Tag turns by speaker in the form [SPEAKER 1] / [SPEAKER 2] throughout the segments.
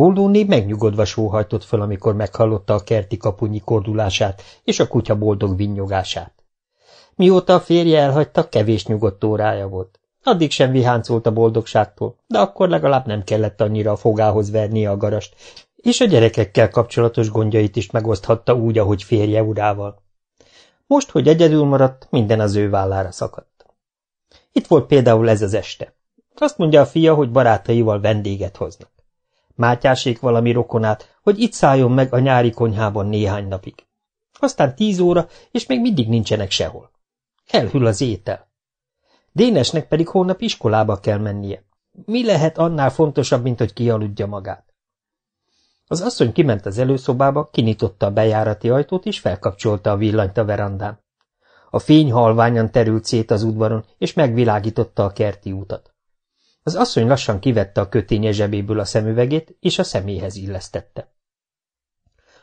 [SPEAKER 1] Holdóné megnyugodva sóhajtott föl, amikor meghallotta a kerti kapunyi kordulását és a kutya boldog vinnyogását. Mióta a férje elhagyta, kevés nyugodt órája volt. Addig sem viháncolt a boldogságtól, de akkor legalább nem kellett annyira a fogához vernie a garast, és a gyerekekkel kapcsolatos gondjait is megoszthatta úgy, ahogy férje urával. Most, hogy egyedül maradt, minden az ő vállára szakadt. Itt volt például ez az este. Azt mondja a fia, hogy barátaival vendéget hoznak. Mátyásék valami rokonát, hogy itt szálljon meg a nyári konyhában néhány napig. Aztán tíz óra, és még mindig nincsenek sehol. Elhűl az étel. Dénesnek pedig holnap iskolába kell mennie. Mi lehet annál fontosabb, mint hogy kialudja magát? Az asszony kiment az előszobába, kinyitotta a bejárati ajtót, és felkapcsolta a villanyt a verandán. A fény halványan terült szét az udvaron, és megvilágította a kerti útat. Az asszony lassan kivette a köténye zsebéből a szemüvegét, és a szeméhez illesztette.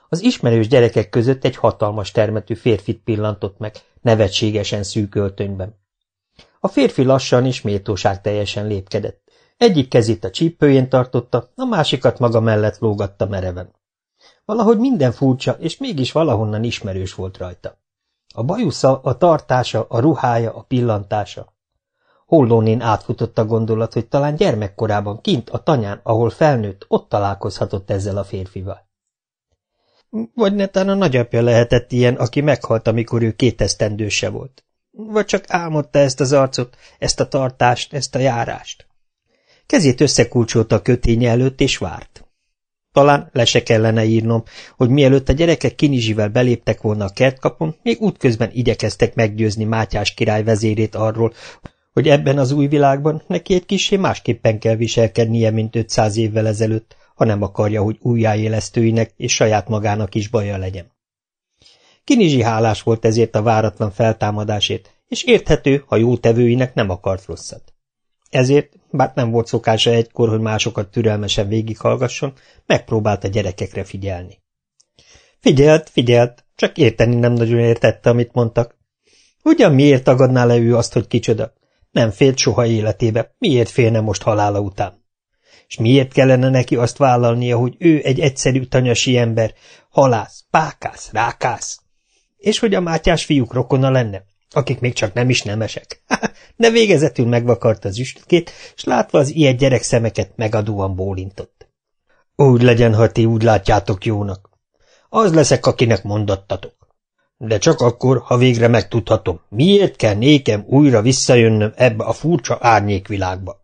[SPEAKER 1] Az ismerős gyerekek között egy hatalmas termetű férfit pillantott meg, nevetségesen szűk öltönyben. A férfi lassan és méltóság teljesen lépkedett. Egyik kezét a csípőjén tartotta, a másikat maga mellett lógatta mereven. Valahogy minden furcsa, és mégis valahonnan ismerős volt rajta. A bajusza, a tartása, a ruhája, a pillantása. Hollónén átfutott a gondolat, hogy talán gyermekkorában kint a tanyán, ahol felnőtt, ott találkozhatott ezzel a férfival. Vagy netán a nagyapja lehetett ilyen, aki meghalt, amikor ő kétesztendőse volt. Vagy csak álmodta ezt az arcot, ezt a tartást, ezt a járást. Kezét összekulcsolta a köténye előtt, és várt. Talán le se kellene írnom, hogy mielőtt a gyerekek kinizsivel beléptek volna a kertkapon, még útközben igyekeztek meggyőzni Mátyás király vezérét arról, hogy ebben az új világban neki egy kicsi másképpen kell viselkednie, mint 500 évvel ezelőtt, ha nem akarja, hogy újjáélesztőinek és saját magának is baja legyen. Kinizsi hálás volt ezért a váratlan feltámadásért, és érthető, ha jótevőinek nem akart rosszat. Ezért, bár nem volt szokása egykor, hogy másokat türelmesen végighallgasson, megpróbált a gyerekekre figyelni. Figyelt, figyelt, csak érteni nem nagyon értette, amit mondtak. Ugyan miért tagadná le ő azt, hogy kicsoda? Nem félt soha életébe, miért félne most halála után? És miért kellene neki azt vállalnia, hogy ő egy egyszerű tanyasi ember, halász, pákász, rákász? És hogy a mátyás fiúk rokona lenne, akik még csak nem is nemesek. De végezetül megvakart az üstkét, és látva az ilyen gyerek szemeket megadóan bólintott. Úgy legyen, ha ti úgy látjátok jónak. Az leszek, akinek mondattatok. De csak akkor, ha végre megtudhatom, miért kell nékem újra visszajönnöm ebbe a furcsa árnyékvilágba.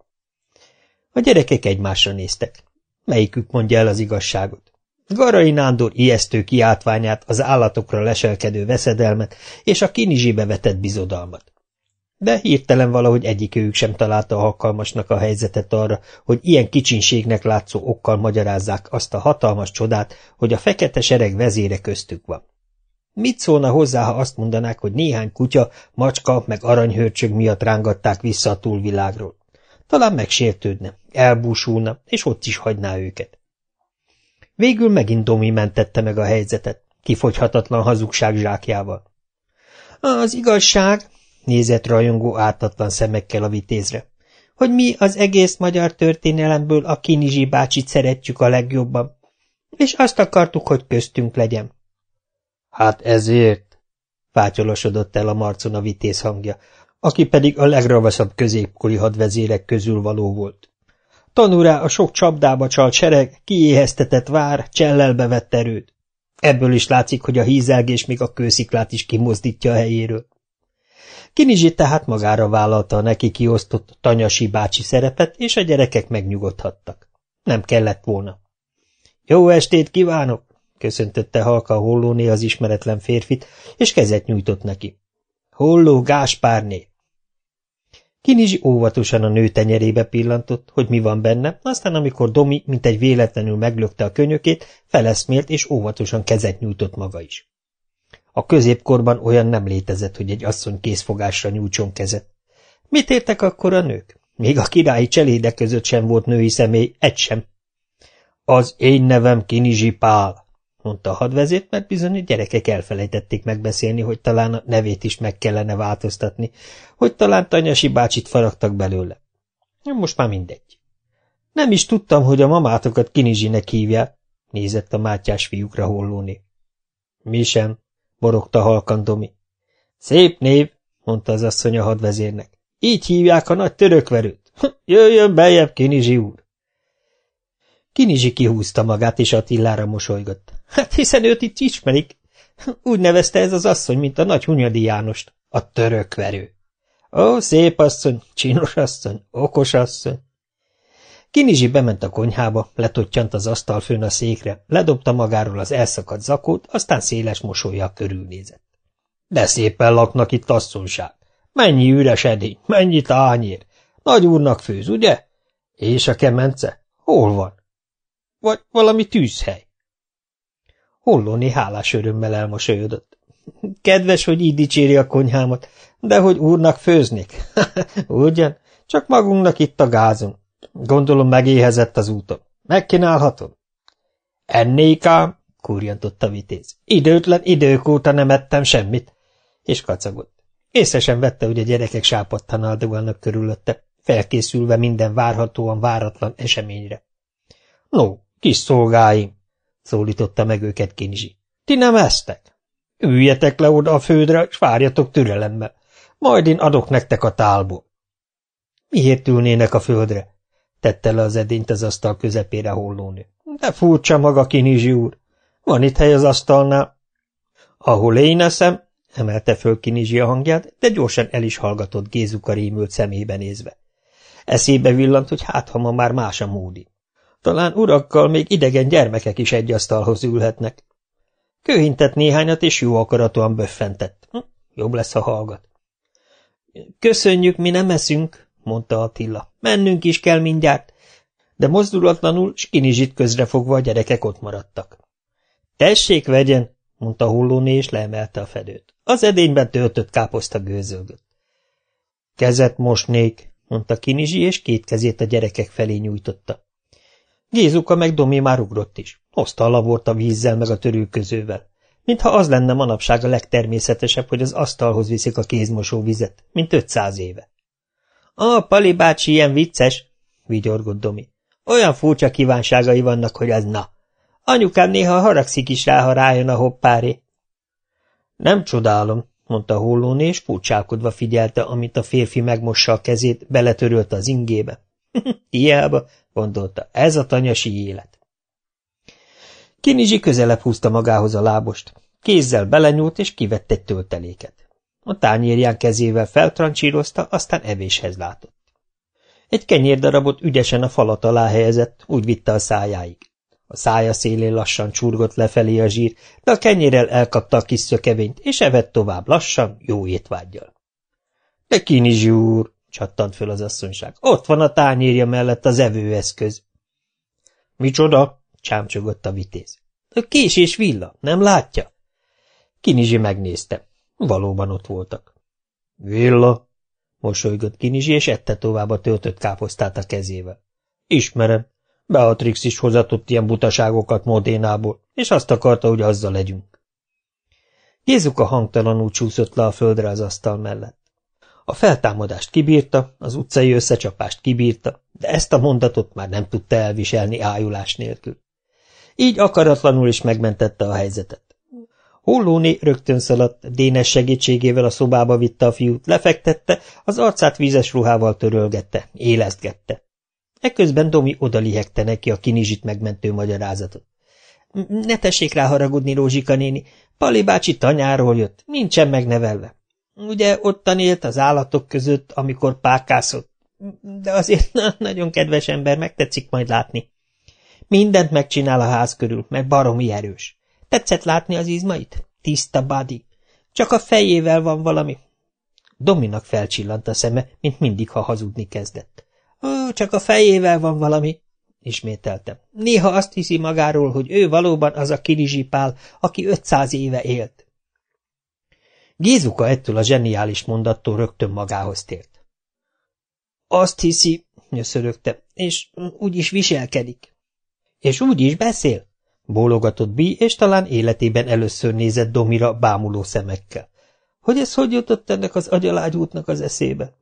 [SPEAKER 1] A gyerekek egymásra néztek. Melyikük mondja el az igazságot? Garai Nándor ijesztő kiáltványát, az állatokra leselkedő veszedelmet és a kinizsébe vetett bizodalmat. De hirtelen valahogy egyikőjük sem találta alkalmasnak a helyzetet arra, hogy ilyen kicsinségnek látszó okkal magyarázzák azt a hatalmas csodát, hogy a fekete sereg vezére köztük van. Mit szólna hozzá, ha azt mondanák, hogy néhány kutya, macska meg aranyhörcsög miatt rángatták vissza a túlvilágról? Talán megsértődne, elbúsulna, és ott is hagyná őket. Végül megint Domi mentette meg a helyzetet, kifogyhatatlan hazugság zsákjával. Az igazság, nézett rajongó ártatlan szemekkel a vitézre, hogy mi az egész magyar történelemből a Kinizsi bácsit szeretjük a legjobban, és azt akartuk, hogy köztünk legyen. Hát ezért, fátyolosodott el a marcon a vitéz hangja, aki pedig a legravaszabb középkori hadvezérek közül való volt. Tanúrá a sok csapdába csalt sereg, kiéheztetett vár, csellelbe vett erőt. Ebből is látszik, hogy a hízelgés még a kősziklát is kimozdítja a helyéről. Kinizsi tehát magára vállalta a neki kiosztott tanyasi bácsi szerepet, és a gyerekek megnyugodhattak. Nem kellett volna. Jó estét kívánok! Köszöntötte halka hollóné az ismeretlen férfit, és kezet nyújtott neki. Holló Gáspárné! Kinizsi óvatosan a nő tenyerébe pillantott, hogy mi van benne, aztán amikor Domi, mint egy véletlenül meglökte a könyökét, feleszmélt és óvatosan kezet nyújtott maga is. A középkorban olyan nem létezett, hogy egy asszony készfogásra nyújtson kezet. Mit értek akkor a nők? Még a királyi cselédek között sem volt női személy, egy sem. Az én nevem Kinizsi Pál, mondta a hadvezért, mert bizony a gyerekek elfelejtették megbeszélni, hogy talán a nevét is meg kellene változtatni, hogy talán Tanyasi bácsit faragtak belőle. Most már mindegy. Nem is tudtam, hogy a mamátokat Kinizsinek hívják, nézett a Mátyás fiúkra hollóni. Mi sem, borogta halkan Domi. Szép név, mondta az asszony a hadvezérnek. Így hívják a nagy törökverőt. Jöjjön beljebb, Kinizsi úr. Kinizsi kihúzta magát, és Attilára mosolygott. Hát hiszen őt itt ismerik. Úgy nevezte ez az asszony, mint a nagy Hunyadi Jánost. A törökverő. Ó, szép asszony, csinos asszony, okos asszony. Kinizsi bement a konyhába, letottyant az asztal főn a székre, ledobta magáról az elszakadt zakót, aztán széles mosolya körülnézett. De szépen laknak itt asszonyság. Mennyi üres edény, mennyi tányér. Nagy úrnak főz, ugye? És a kemence? Hol van? Vagy valami tűzhely? Hollóni hálás örömmel elmosolyodott. Kedves, hogy így dicséri a konyhámat, de hogy úrnak főznék. Ugyan, csak magunknak itt a gázon. Gondolom megéhezett az úton. Megkínálhatom? Ennék ám, kurjantott a vitéz. Időtlen idők óta nem ettem semmit. És kacagott. Észre sem vette, hogy a gyerekek sápadtan áldogálnak körülötte, felkészülve minden várhatóan váratlan eseményre. No, kis szolgáim, szólította meg őket Kinzsi. Ti nem eztek? Üljetek le oda a földre, és várjatok türelemmel. Majd én adok nektek a tálból. Miért ülnének a földre? tette le az edényt az asztal közepére hollónő. De furcsa maga, Kinizsi úr. Van itt hely az asztalnál. Ahol én eszem, emelte föl Kinizsi a hangját, de gyorsan el is hallgatott Gézuka rémült szemébe nézve. Eszébe villant, hogy hát, ha ma már más a módi. Talán urakkal még idegen gyermekek is egy asztalhoz ülhetnek. Kőhintett néhányat, és jó akaratúan böffentett. Hm, jobb lesz, ha hallgat. Köszönjük, mi nem eszünk, mondta Attila. Mennünk is kell mindjárt. De mozdulatlanul, Skinizsit közrefogva a gyerekek ott maradtak. Tessék, vegyen, mondta hullóné, és leemelte a fedőt. Az edényben töltött káposzta gőzölgött. Kezet mosnék, mondta Kinizsi, és két kezét a gyerekek felé nyújtotta. Gézuka meg Domi már ugrott is. Hozta a labort a vízzel meg a törülközővel. Mintha az lenne manapság a legtermészetesebb, hogy az asztalhoz viszik a kézmosó vizet, mint ötszáz éve. A Pali bácsi ilyen vicces, vigyorgott Domi. Olyan furcsa kívánságai vannak, hogy az na. Anyukám néha haragszik is rá, ha rájön a hoppáré. Nem csodálom, mondta Hollóné, és furcsálkodva figyelte, amit a férfi megmossa a kezét, beletörölte az ingébe. Hiába, gondolta, ez a tanyasi élet. Kinizsi közelebb húzta magához a lábost. Kézzel belenyúlt, és kivett egy tölteléket. A tányérján kezével feltrancsírozta, aztán evéshez látott. Egy kenyérdarabot ügyesen a falat alá helyezett, úgy vitte a szájáig. A szája szélén lassan csurgott lefelé a zsír, de a kenyérrel elkapta a kis szökevényt, és evett tovább lassan, jó étvágyjal. – De Kinizsi úr! – csattant föl az asszonyság. – Ott van a tányérja mellett az evőeszköz. – Micsoda? – csámcsogott a vitéz. – A kés és villa, nem látja? Kinizsi megnézte. Valóban ott voltak. Villa, mosolygott Kinizsi, és ette tovább a töltött káposztát a kezével. Ismerem. Beatrix is hozatott ilyen butaságokat Modénából, és azt akarta, hogy azzal legyünk. Jézuka hangtalanul csúszott le a földre az asztal mellett. A feltámadást kibírta, az utcai összecsapást kibírta, de ezt a mondatot már nem tudta elviselni ájulás nélkül. Így akaratlanul is megmentette a helyzetet. Hollóné rögtön szaladt, Dénes segítségével a szobába vitte a fiút, lefektette, az arcát vízes ruhával törölgette, élesztgette. Ekközben Domi odalihegte neki a kinizsit megmentő magyarázatot. – Ne tessék rá haragudni, Rózsika néni, Pali bácsi tanyáról jött, nincsen megnevelve. Ugye ottan élt az állatok között, amikor pákászott, de azért na, nagyon kedves ember, megtetszik majd látni. Mindent megcsinál a ház körül, meg baromi erős. Tetszett látni az izmait? Tiszta badi. Csak a fejével van valami. Dominak felcsillant a szeme, mint mindig, ha hazudni kezdett. Ó, csak a fejével van valami, ismételtem. Néha azt hiszi magáról, hogy ő valóban az a kirizsipál, aki ötszáz éve élt. Gézuka ettől a zseniális mondattól rögtön magához tért. Azt hiszi, nyöszörögte, és úgy is viselkedik. És úgy is beszél? Bólogatott Bí, és talán életében először nézett Domira bámuló szemekkel. Hogy ez hogy jutott ennek az agyalágyútnak az eszébe?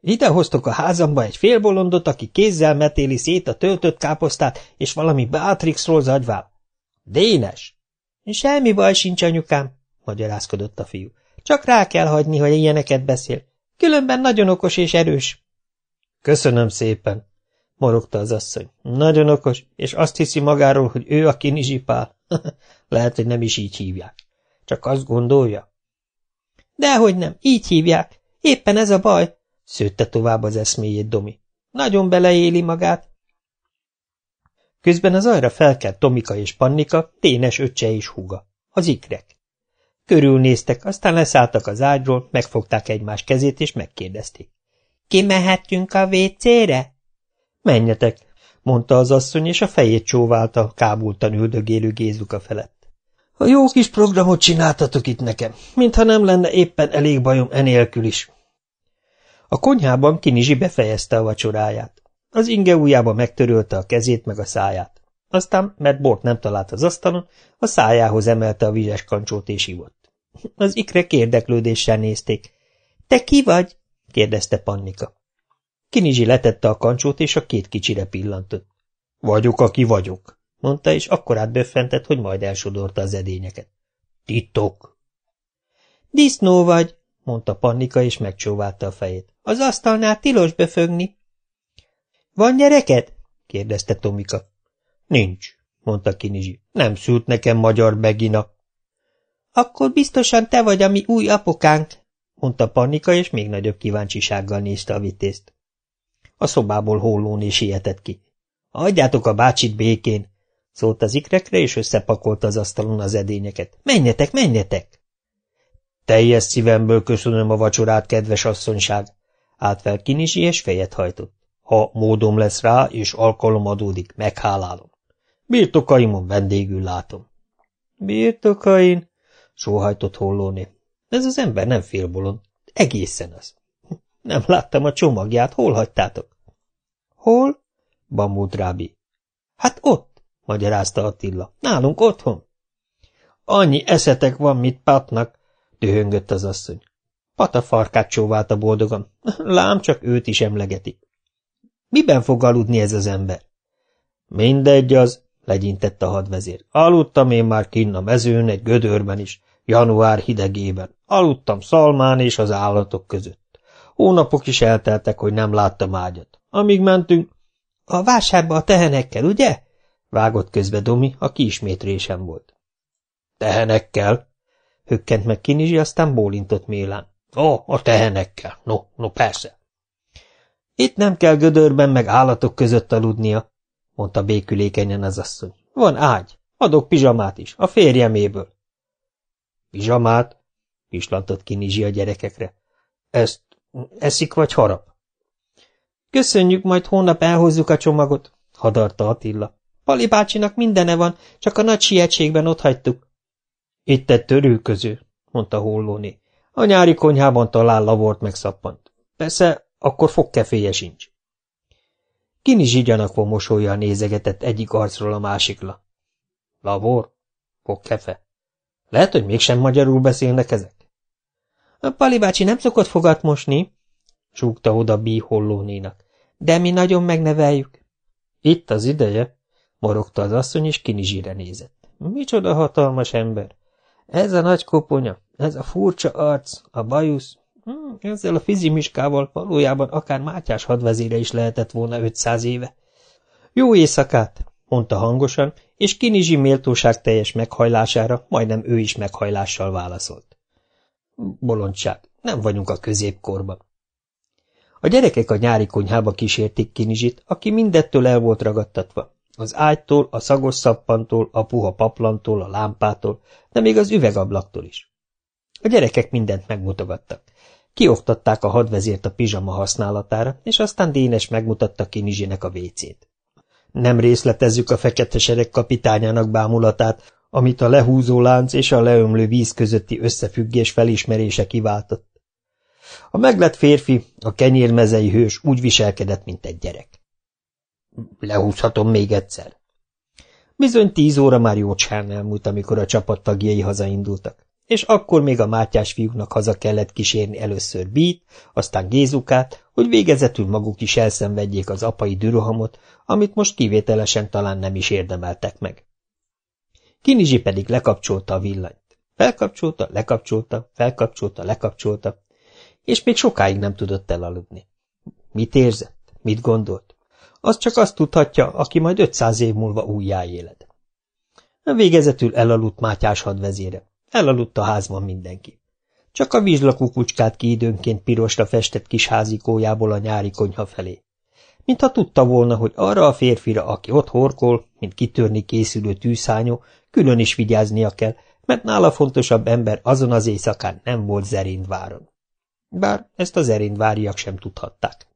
[SPEAKER 1] Idehoztok a házamba egy félbolondot, aki kézzel metéli szét a töltött káposztát, és valami Beatrixról zagyvál. Dénes! Semmi baj sincs, anyukám, magyarázkodott a fiú. Csak rá kell hagyni, hogy ilyeneket beszél. Különben nagyon okos és erős. Köszönöm szépen, morogta az asszony. Nagyon okos, és azt hiszi magáról, hogy ő a kinizsipál. Lehet, hogy nem is így hívják. Csak azt gondolja. Dehogy nem, így hívják. Éppen ez a baj, szőtte tovább az eszméjét Domi. Nagyon beleéli magát. Közben az ajra felkelt Tomika és Pannika, Ténes öccse és húga. Az ikrek. Körülnéztek, aztán leszálltak az ágyról, megfogták egymás kezét, és megkérdezték. Kimehetünk a vécére? Menjetek, mondta az asszony, és a fejét csóválta kábultan üldögélő Gézuka felett. A jó kis programot csináltatok itt nekem, mintha nem lenne éppen elég bajom enélkül is. A konyhában Kinizsi befejezte a vacsoráját. Az inge ujjába megtörölte a kezét meg a száját. Aztán, mert bort nem talált az asztalon, a szájához emelte a vizes kancsót és ivott. Az ikrek érdeklődéssel nézték. – Te ki vagy? – kérdezte Pannika. Kinizsi letette a kancsót, és a két kicsire pillantott. – Vagyok, aki vagyok – mondta, és akkorát böffentett, hogy majd elsodorta az edényeket. – Titok! – Disznó vagy – mondta Pannika, és megcsóválta a fejét. – Az asztalnál tilos böfögni. – Van gyereked? – kérdezte Tomika. – Nincs – mondta Kinizsi. – Nem szült nekem magyar begina. – Akkor biztosan te vagy a mi új apukánk – mondta Pannika, és még nagyobb kíváncsisággal nézte a vitézt. A szobából hollóni sietett ki. – Adjátok a bácsit békén! – szólt az ikrekre, és összepakolta az asztalon az edényeket. – Menjetek, menjetek! – Teljes szívemből köszönöm a vacsorát, kedves asszonyság! – állt fel Kinizsi, és fejet hajtott. – Ha módom lesz rá, és alkalom adódik, meghálálom. Birtokaimon vendégül látom. – Birtokain? – sóhajtott hollóné. – Ez az ember nem félbolond. Egészen az. Nem láttam a csomagját, hol hagytátok? Hol? bamult Rábi. Hát ott, magyarázta Attila. Nálunk otthon. Annyi eszetek van, mit Patnak, dühöngött az asszony. Pata farkát csóválta boldogan. Lám csak őt is emlegeti. Miben fog aludni ez az ember? Mindegy az, legyintett a hadvezér. Aludtam én már kinn a mezőn, egy gödörben is, január hidegében. Aludtam szalmán és az állatok között. Hónapok is elteltek, hogy nem láttam ágyat. Amíg mentünk... A vásárba a tehenekkel, ugye? Vágott közbe Domi, aki ismét résem volt. Tehenekkel? Hökkent meg Kinizsi, aztán bólintott Mélán. Ó, a tehenekkel. No, no persze. Itt nem kell gödörben meg állatok között aludnia, mondta békülékenyen az asszony. Van ágy. Adok pizsamát is, a férjeméből. Pizsamát? pislantott Kinizsi a gyerekekre. Ezt Eszik vagy harap? Köszönjük, majd hónap elhozzuk a csomagot, hadarta Attila. Pali bácsinak mindene van, csak a nagy sietségben ott hagytuk. Itt egy törülköző, mondta Hollóné. A nyári konyhában talán lavort megszappant. Persze, akkor fogkeféje sincs. Kinizsi gyanakva mosolya nézegetett egyik arcról a másikra. Lavor? Fogkefe? Lehet, hogy mégsem magyarul beszélnek ezek? A Pali bácsi nem szokott fogat mosni, súgta oda Bí hollónénak, de mi nagyon megneveljük. Itt az ideje, morogta az asszony, és kinizsire nézett. Micsoda hatalmas ember! Ez a nagy koponya, ez a furcsa arc, a bajusz, hm, ezzel a fizimiskával valójában akár Mátyás hadvezére is lehetett volna ötszáz éve. Jó éjszakát, mondta hangosan, és Kinizsi méltóság teljes meghajlására majdnem ő is meghajlással válaszolt. Bolondság, nem vagyunk a középkorban. A gyerekek a nyári konyhába kísérték Kinizsit, aki mindettől el volt ragadtatva. Az ágytól, a szagos szappantól, a puha paplantól, a lámpától, de még az üvegablaktól is. A gyerekek mindent megmutogattak. Kioktatták a hadvezért a pizsama használatára, és aztán Dénes megmutatta Kinizsinek a vécét. Nem részletezzük a fekete sereg kapitányának bámulatát, amit a lehúzó lánc és a leömlő víz közötti összefüggés felismerése kiváltott. A meglett férfi, a kenyérmezei hős úgy viselkedett, mint egy gyerek. Lehúzhatom még egyszer. Bizony tíz óra már jócsán elmúlt, amikor a csapat tagjai hazaindultak. És akkor még a Mátyás fiúknak haza kellett kísérni először Bít, aztán Gézukát, hogy végezetül maguk is elszenvedjék az apai dürohamot, amit most kivételesen talán nem is érdemeltek meg. Kinizsi pedig lekapcsolta a villanyt. Felkapcsolta, lekapcsolta, felkapcsolta, lekapcsolta, és még sokáig nem tudott elaludni. Mit érzett? Mit gondolt? Az csak azt tudhatja, aki majd 500 év múlva újjáéled. Végezetül elaludt Mátyás hadvezére. Elaludt a házban mindenki. Csak a vizslakú kucskát ki időnként pirosra festett kis házikójából a nyári konyha felé. Mintha tudta volna, hogy arra a férfira, aki ott horkol, mint kitörni készülő tűzhányó, külön is vigyáznia kell, mert nála fontosabb ember azon az éjszakán nem volt Zerindváron. Bár ezt az erindváriak sem tudhatták.